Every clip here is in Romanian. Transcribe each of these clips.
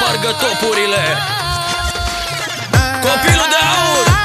spargă topurile. Copilul de aur.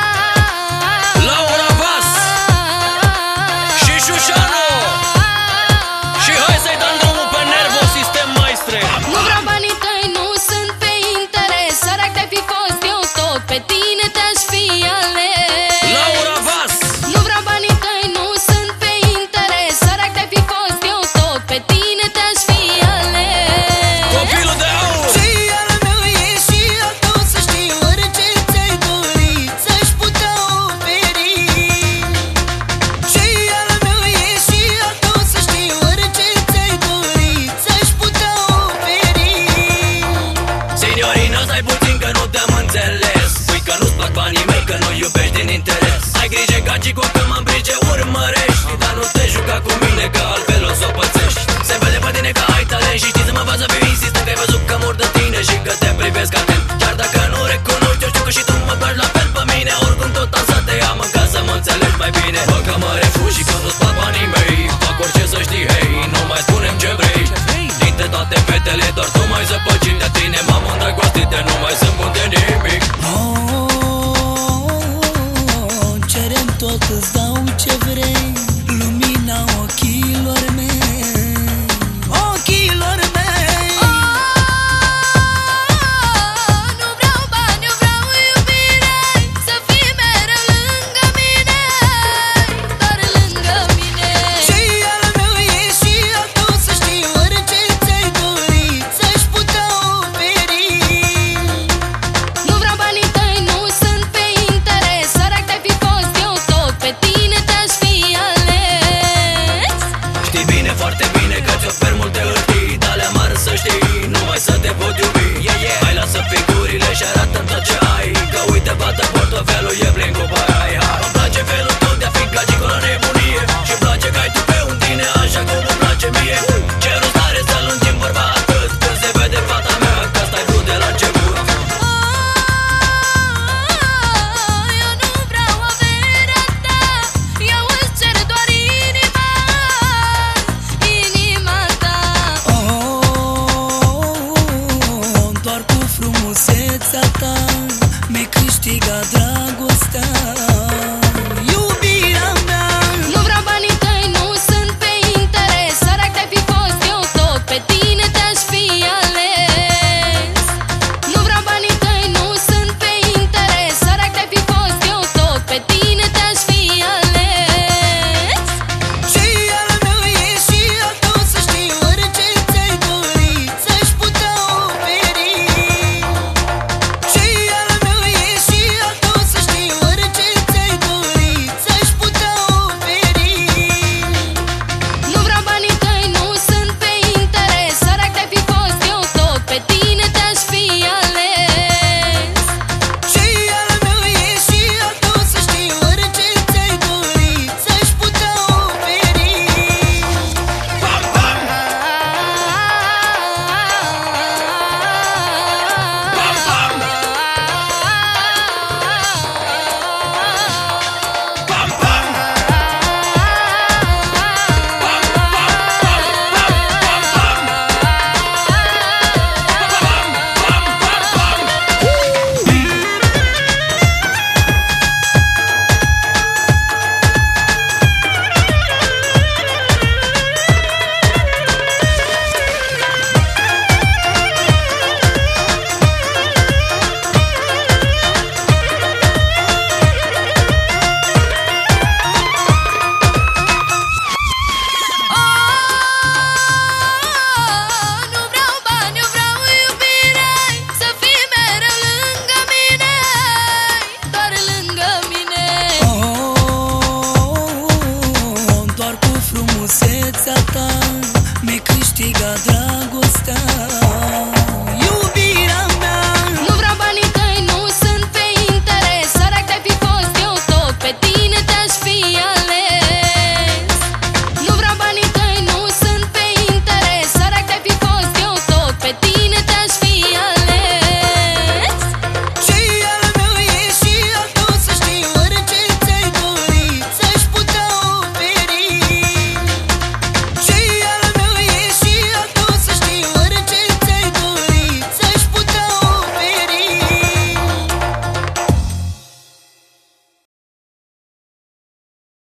interes. Ai grijă ca cu că mă îmbrige urmărești. Dar nu te juca cu mine că altfel o să o pățești. Se vede pe tine că ai talent și știi să mă bază pe insistă Că ai văzut că mor de tine Cause. to. Frumusețea ta mi-ai câștigat dragostea. monster.